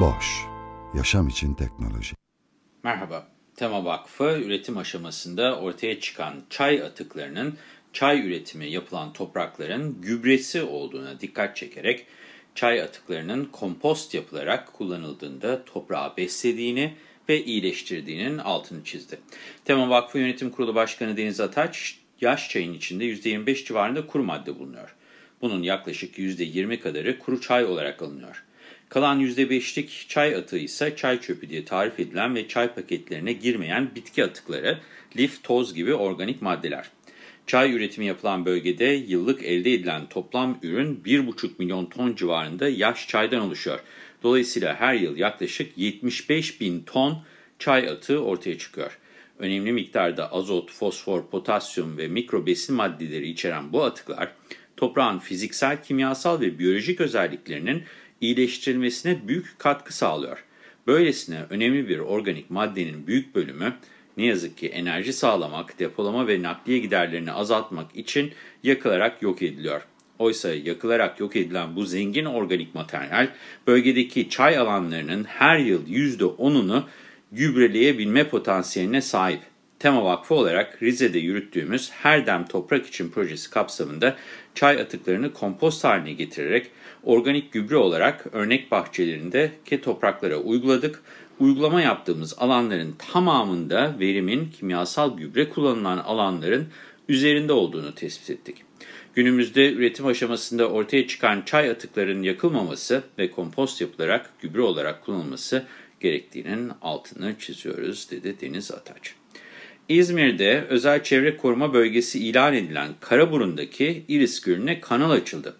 Boş, yaşam için teknoloji. Merhaba, Tema Vakfı üretim aşamasında ortaya çıkan çay atıklarının çay üretimi yapılan toprakların gübresi olduğuna dikkat çekerek çay atıklarının kompost yapılarak kullanıldığında toprağı beslediğini ve iyileştirdiğinin altını çizdi. Tema Vakfı Yönetim Kurulu Başkanı Deniz Ataç, yaş çayın içinde %25 civarında kuru madde bulunuyor. Bunun yaklaşık %20 kadarı kuru çay olarak alınıyor. Kalan %5'lik çay atığı ise çay çöpü diye tarif edilen ve çay paketlerine girmeyen bitki atıkları, lif, toz gibi organik maddeler. Çay üretimi yapılan bölgede yıllık elde edilen toplam ürün 1,5 milyon ton civarında yaş çaydan oluşuyor. Dolayısıyla her yıl yaklaşık 75 bin ton çay atığı ortaya çıkıyor. Önemli miktarda azot, fosfor, potasyum ve mikro besin maddeleri içeren bu atıklar, toprağın fiziksel, kimyasal ve biyolojik özelliklerinin iyileştirilmesine büyük katkı sağlıyor. Böylesine önemli bir organik maddenin büyük bölümü, ne yazık ki enerji sağlamak, depolama ve nakliye giderlerini azaltmak için yakılarak yok ediliyor. Oysa yakılarak yok edilen bu zengin organik materyal, bölgedeki çay alanlarının her yıl %10'unu gübreleyebilme potansiyeline sahip. Tema Vakfı olarak Rize'de yürüttüğümüz Her Dem Toprak İçin projesi kapsamında çay atıklarını kompost haline getirerek organik gübre olarak örnek bahçelerindeki topraklara uyguladık. Uygulama yaptığımız alanların tamamında verimin kimyasal gübre kullanılan alanların üzerinde olduğunu tespit ettik. Günümüzde üretim aşamasında ortaya çıkan çay atıklarının yakılmaması ve kompost yapılarak gübre olarak kullanılması gerektiğinin altını çiziyoruz, dedi Deniz Ataç. İzmir'de özel çevre koruma bölgesi ilan edilen Karaburun'daki İris Gölü'ne kanal açıldı.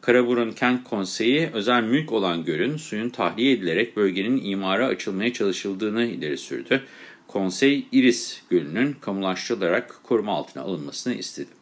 Karaburun Kent Konseyi özel mülk olan gölün suyun tahliye edilerek bölgenin imara açılmaya çalışıldığını ileri sürdü. Konsey İris Gölü'nün kamulaştırılarak koruma altına alınmasını istedi.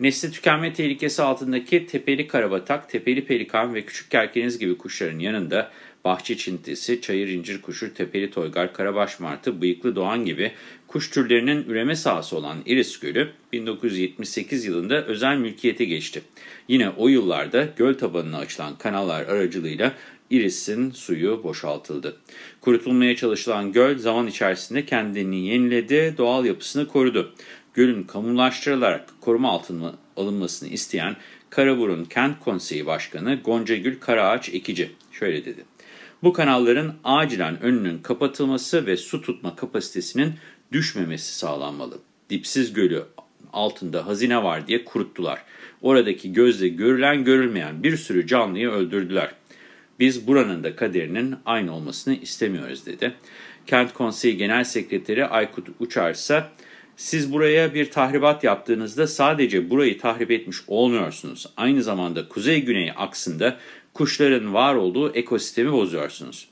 Nesli tükenme tehlikesi altındaki tepeli karabatak, tepeli pelikan ve küçük kerkeniz gibi kuşların yanında bahçe çintisi, çayır incir kuşu, tepeli toygar, karabaş martı, bıyıklı doğan gibi kuş türlerinin üreme sahası olan Iris Gölü 1978 yılında özel mülkiyete geçti. Yine o yıllarda göl tabanına açılan kanallar aracılığıyla Iris'in suyu boşaltıldı. Kurutulmaya çalışılan göl zaman içerisinde kendini yeniledi, doğal yapısını korudu. Gölün kamulaştırılarak koruma altına alınmasını isteyen Karaburun Kent Konseyi Başkanı Goncagül Karaağaç Ekici şöyle dedi. Bu kanalların acilen önünün kapatılması ve su tutma kapasitesinin düşmemesi sağlanmalı. Dipsiz gölü altında hazine var diye kuruttular. Oradaki gözle görülen görülmeyen bir sürü canlıyı öldürdüler. Biz buranın da kaderinin aynı olmasını istemiyoruz dedi. Kent Konseyi Genel Sekreteri Aykut Uçar ise siz buraya bir tahribat yaptığınızda sadece burayı tahrip etmiş olmuyorsunuz. Aynı zamanda kuzey-güney aksında kuşların var olduğu ekosistemi bozuyorsunuz.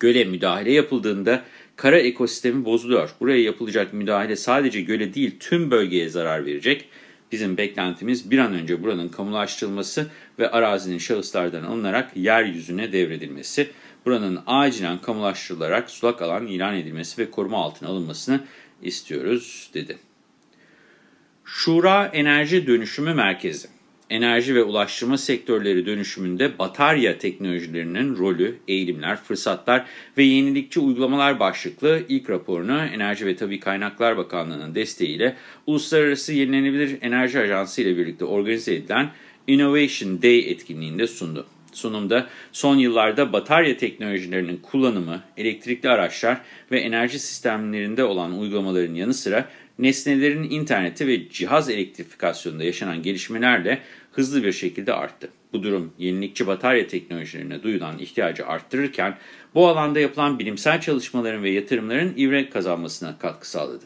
Göle müdahale yapıldığında kara ekosistemi bozuluyor. Buraya yapılacak müdahale sadece göle değil tüm bölgeye zarar verecek. Bizim beklentimiz bir an önce buranın kamulaştırılması ve arazinin şahıslardan alınarak yeryüzüne devredilmesi. Buranın acilen kamulaştırılarak sulak alan ilan edilmesi ve koruma altına alınmasını istiyoruz dedi. Şura Enerji Dönüşümü Merkezi Enerji ve ulaştırma sektörleri dönüşümünde batarya teknolojilerinin rolü, eğilimler, fırsatlar ve yenilikçi uygulamalar başlıklı ilk raporunu Enerji ve Tabi Kaynaklar Bakanlığı'nın desteğiyle Uluslararası Yenilenebilir Enerji Ajansı ile birlikte organize edilen Innovation Day etkinliğinde sundu. Sunumda son yıllarda batarya teknolojilerinin kullanımı, elektrikli araçlar ve enerji sistemlerinde olan uygulamaların yanı sıra nesnelerin interneti ve cihaz elektrifikasyonunda yaşanan gelişmelerle hızlı bir şekilde arttı. Bu durum yenilikçi batarya teknolojilerine duyulan ihtiyacı arttırırken bu alanda yapılan bilimsel çalışmaların ve yatırımların ivre kazanmasına katkı sağladı.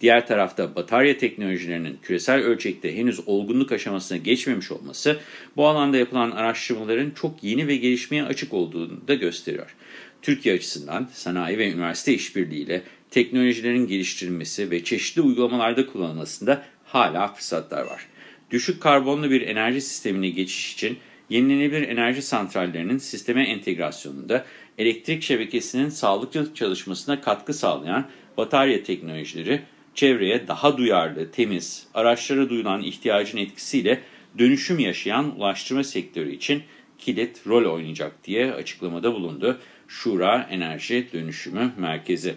Diğer tarafta batarya teknolojilerinin küresel ölçekte henüz olgunluk aşamasına geçmemiş olması bu alanda yapılan araştırmaların çok yeni ve gelişmeye açık olduğunu da gösteriyor. Türkiye açısından sanayi ve üniversite işbirliğiyle teknolojilerin geliştirilmesi ve çeşitli uygulamalarda kullanılmasında hala fırsatlar var. Düşük karbonlu bir enerji sistemine geçiş için yenilenebilir enerji santrallerinin sisteme entegrasyonunda elektrik şebekesinin sağlıklı çalışmasına katkı sağlayan batarya teknolojileri, çevreye daha duyarlı, temiz, araçlara duyulan ihtiyacın etkisiyle dönüşüm yaşayan ulaştırma sektörü için kilit rol oynayacak diye açıklamada bulundu. Şura Enerji Dönüşümü Merkezi.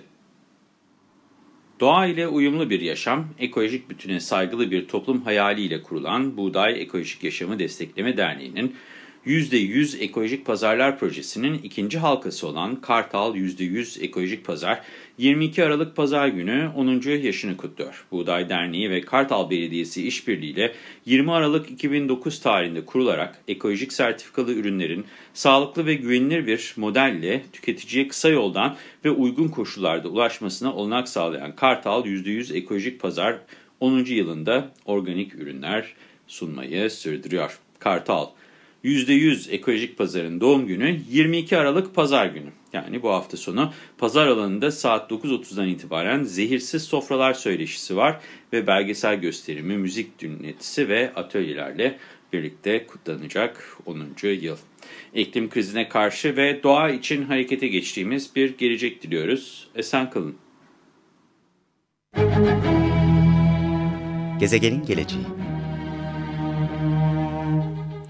Doğa ile uyumlu bir yaşam, ekolojik bütüne saygılı bir toplum hayaliyle kurulan Buğday Ekolojik Yaşamı Destekleme Derneği'nin %100 Ekolojik Pazarlar Projesi'nin ikinci halkası olan Kartal %100 Ekolojik Pazar 22 Aralık Pazar günü 10. yaşını kutluyor. Buğday Derneği ve Kartal Belediyesi işbirliğiyle 20 Aralık 2009 tarihinde kurularak ekolojik sertifikalı ürünlerin sağlıklı ve güvenilir bir modelle tüketiciye kısa yoldan ve uygun koşullarda ulaşmasına olanak sağlayan Kartal %100 Ekolojik Pazar 10. yılında organik ürünler sunmayı sürdürüyor. Kartal %100 ekolojik pazarın doğum günü 22 Aralık Pazar günü. Yani bu hafta sonu pazar alanında saat 9.30'dan itibaren zehirsiz sofralar söyleşisi var ve belgesel gösterimi, müzik dinletisi ve atölyelerle birlikte kutlanacak 10. yıl. İklim krizine karşı ve doğa için harekete geçtiğimiz bir gelecek diliyoruz. Esen kalın. Gezegenin geleceği